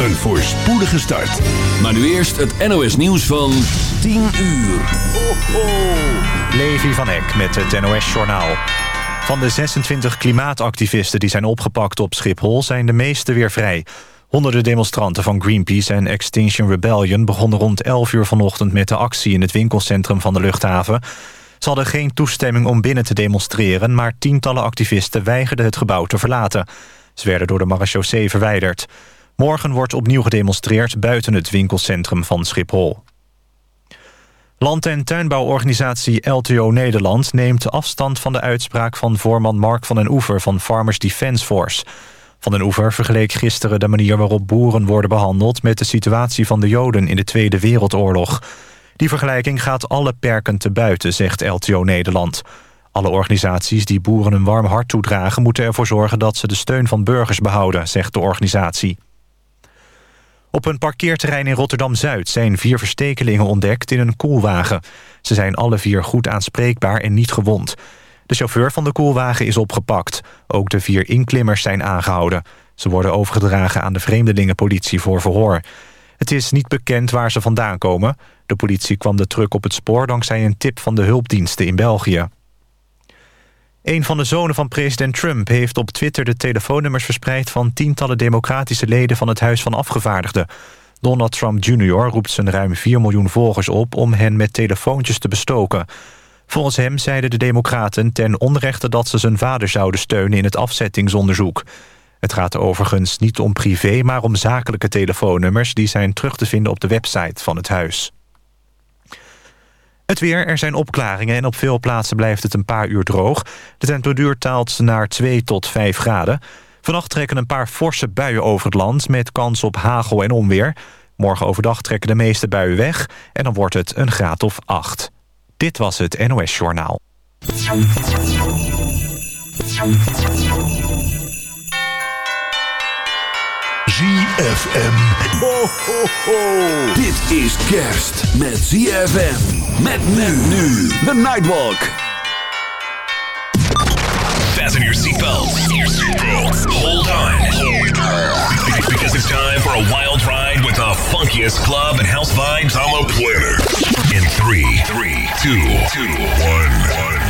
Een voorspoedige start. Maar nu eerst het NOS nieuws van 10 uur. Ho, ho. Levi van Eck met het NOS Journaal. Van de 26 klimaatactivisten die zijn opgepakt op Schiphol... zijn de meeste weer vrij. Honderden demonstranten van Greenpeace en Extinction Rebellion... begonnen rond 11 uur vanochtend met de actie... in het winkelcentrum van de luchthaven. Ze hadden geen toestemming om binnen te demonstreren... maar tientallen activisten weigerden het gebouw te verlaten. Ze werden door de marechaussee verwijderd. Morgen wordt opnieuw gedemonstreerd buiten het winkelcentrum van Schiphol. Land- en tuinbouworganisatie LTO Nederland neemt afstand van de uitspraak van voorman Mark van den Oever van Farmers Defence Force. Van den Oever vergeleek gisteren de manier waarop boeren worden behandeld met de situatie van de Joden in de Tweede Wereldoorlog. Die vergelijking gaat alle perken te buiten, zegt LTO Nederland. Alle organisaties die boeren een warm hart toedragen... moeten ervoor zorgen dat ze de steun van burgers behouden, zegt de organisatie. Op een parkeerterrein in Rotterdam-Zuid zijn vier verstekelingen ontdekt in een koelwagen. Ze zijn alle vier goed aanspreekbaar en niet gewond. De chauffeur van de koelwagen is opgepakt. Ook de vier inklimmers zijn aangehouden. Ze worden overgedragen aan de vreemdelingenpolitie voor verhoor. Het is niet bekend waar ze vandaan komen. De politie kwam de truck op het spoor dankzij een tip van de hulpdiensten in België. Een van de zonen van president Trump heeft op Twitter de telefoonnummers verspreid... van tientallen democratische leden van het Huis van Afgevaardigden. Donald Trump Jr. roept zijn ruim 4 miljoen volgers op... om hen met telefoontjes te bestoken. Volgens hem zeiden de democraten ten onrechte dat ze zijn vader zouden steunen... in het afzettingsonderzoek. Het gaat overigens niet om privé, maar om zakelijke telefoonnummers... die zijn terug te vinden op de website van het huis. Het weer, er zijn opklaringen en op veel plaatsen blijft het een paar uur droog. De temperatuur taalt naar 2 tot 5 graden. Vannacht trekken een paar forse buien over het land... met kans op hagel en onweer. Morgen overdag trekken de meeste buien weg... en dan wordt het een graad of 8. Dit was het NOS Journaal. ZFM. Ho, ho, ho. Dit is kerst met ZFM. Met men nu. The Nightwalk. Fasten your seatbelts. Hold on. Because it's time for a wild ride with the funkiest club and house vibes on the planet. In three, three, two, two, one, one.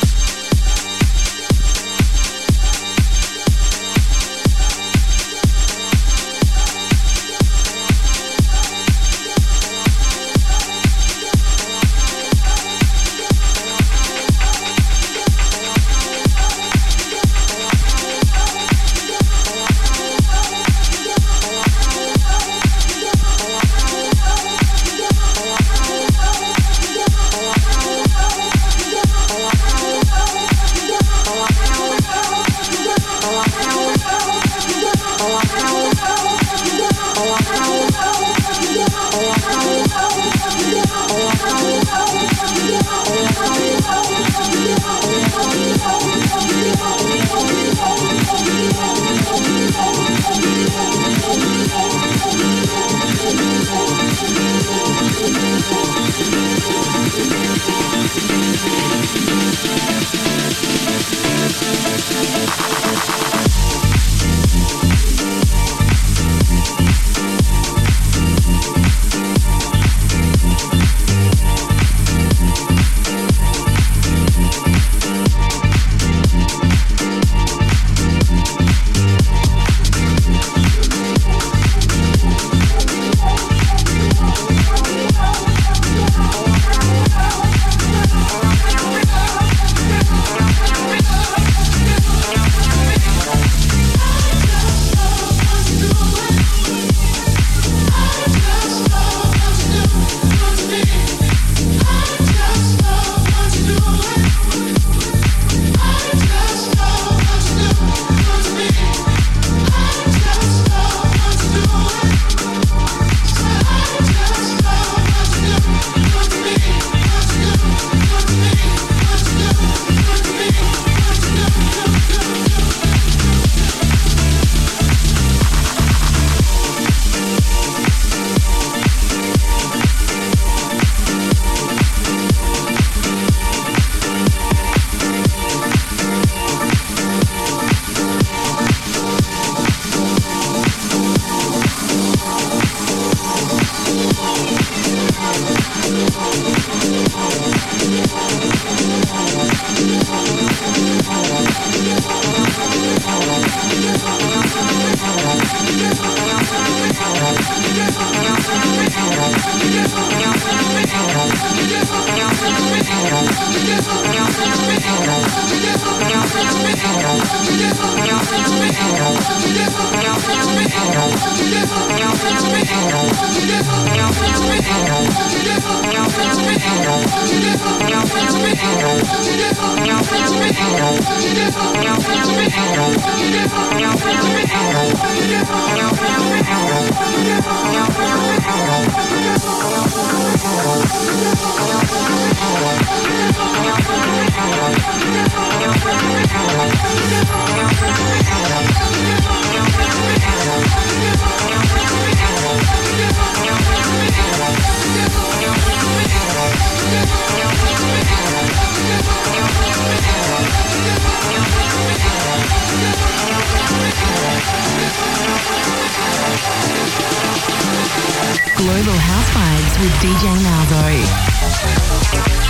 With DJ Malzo.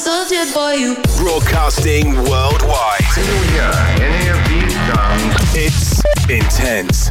soldier boy. You. Broadcasting worldwide. Can you hear any of these songs? It's intense.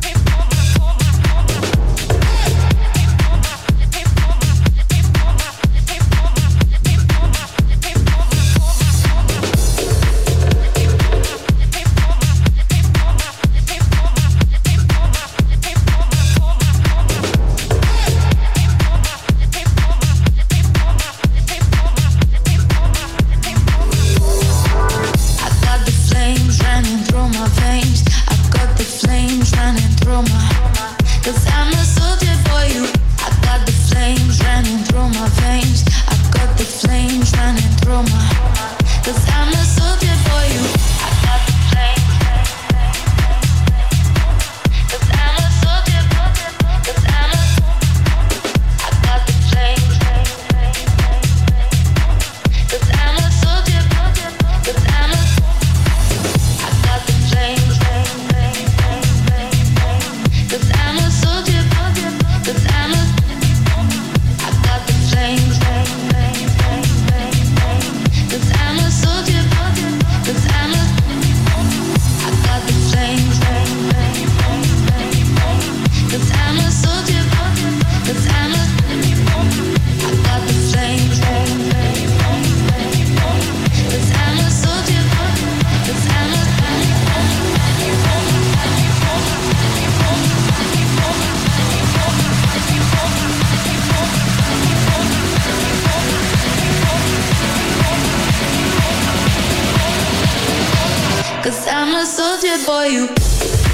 for you.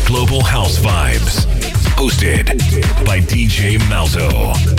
Global House Vibes. Hosted by DJ Malzo.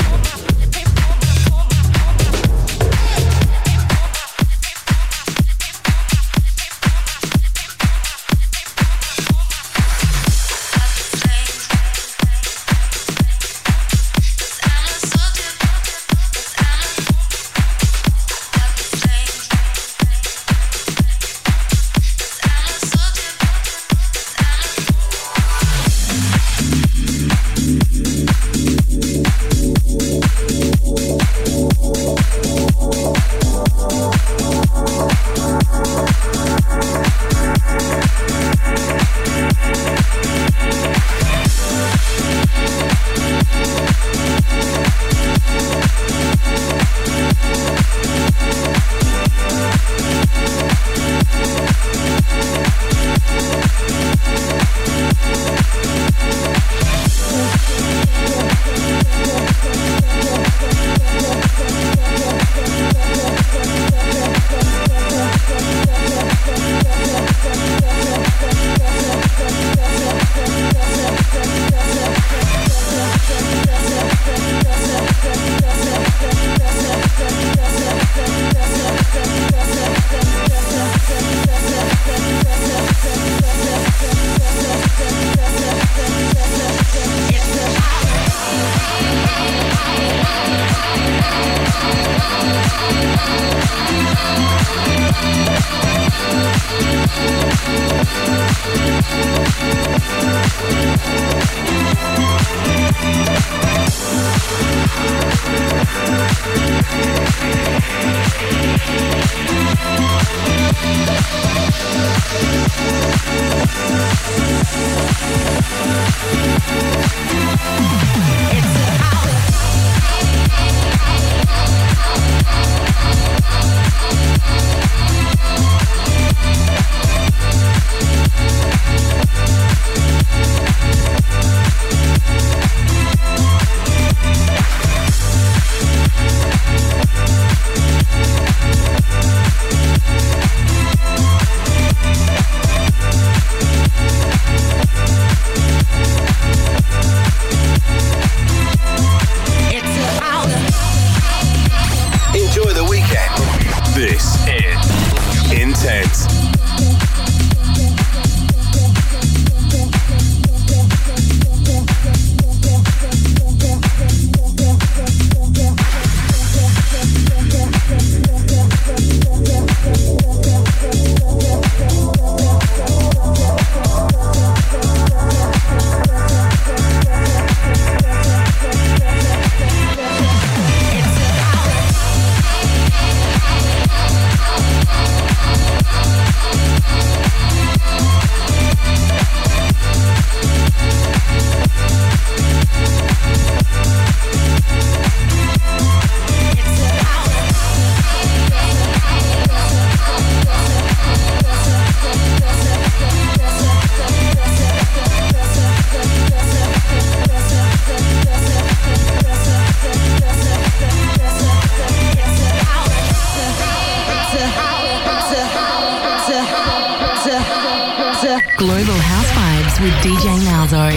Global House Vibes with DJ Malzo.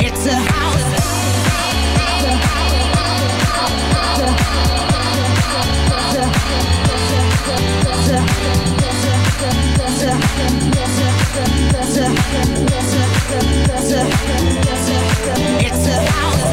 It's a house. It's a house.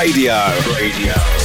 Radio. Radio.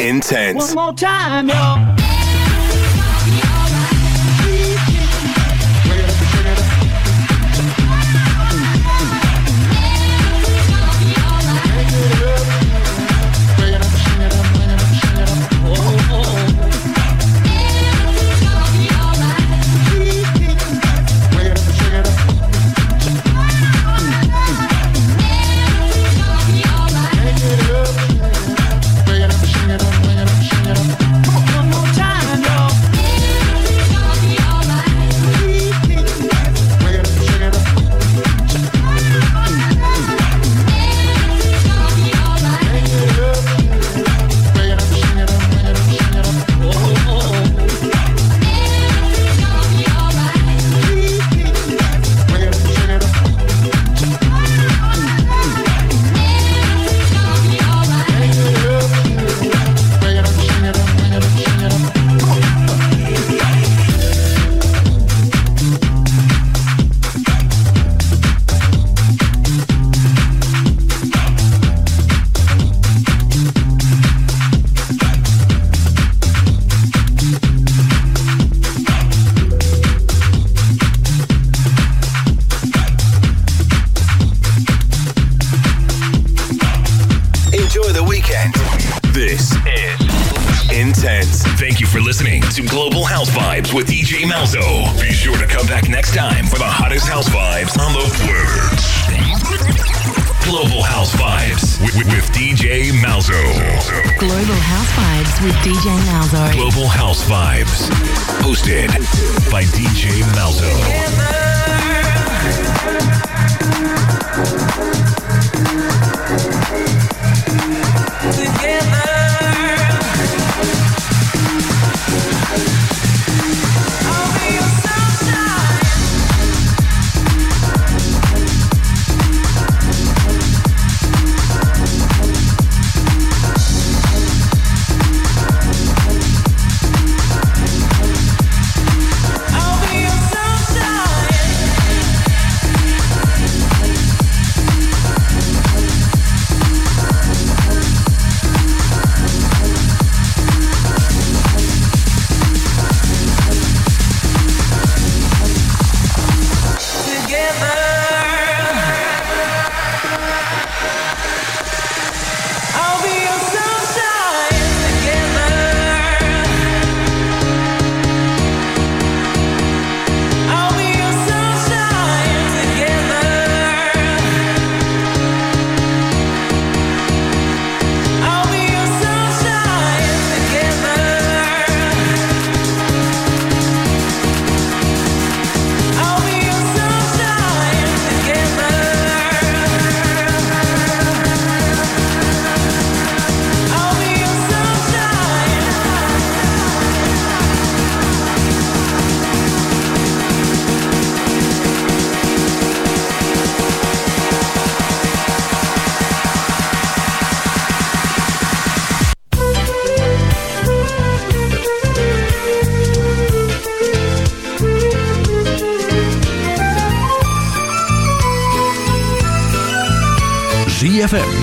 Intense. One more time, y'all.